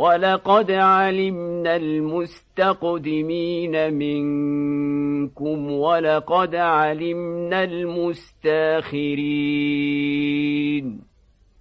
ولقد علمنا المستقدمين منكم ولقد علمنا المستاخرين.